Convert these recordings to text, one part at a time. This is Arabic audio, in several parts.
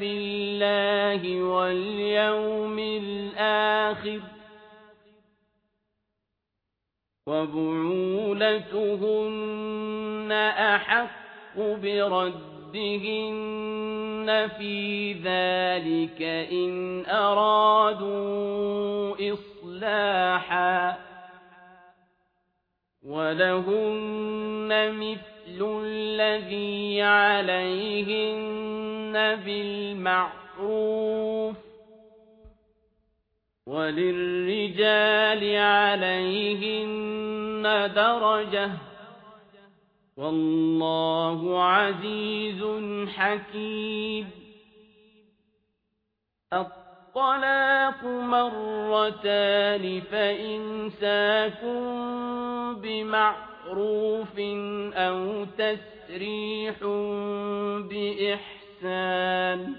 بالله واليوم الآخر وبعولتهن أحق بردهن في ذلك إن أرادوا إصلاحا ولهن مثل الذي عليهن بالمعروف وللرجال عليهن درجة والله عزيز حكيم الطلاق مرتان فإنساكم بمعروف أو تسريح بإحسان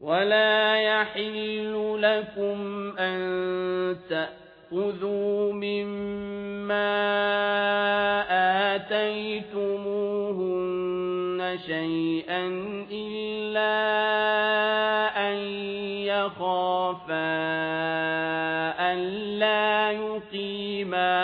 ولا يحل لكم أن تأخذوا مما آتيتموهن شيئا إلا أن يخافا ألا يقيما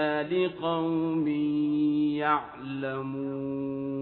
لقوم يعلمون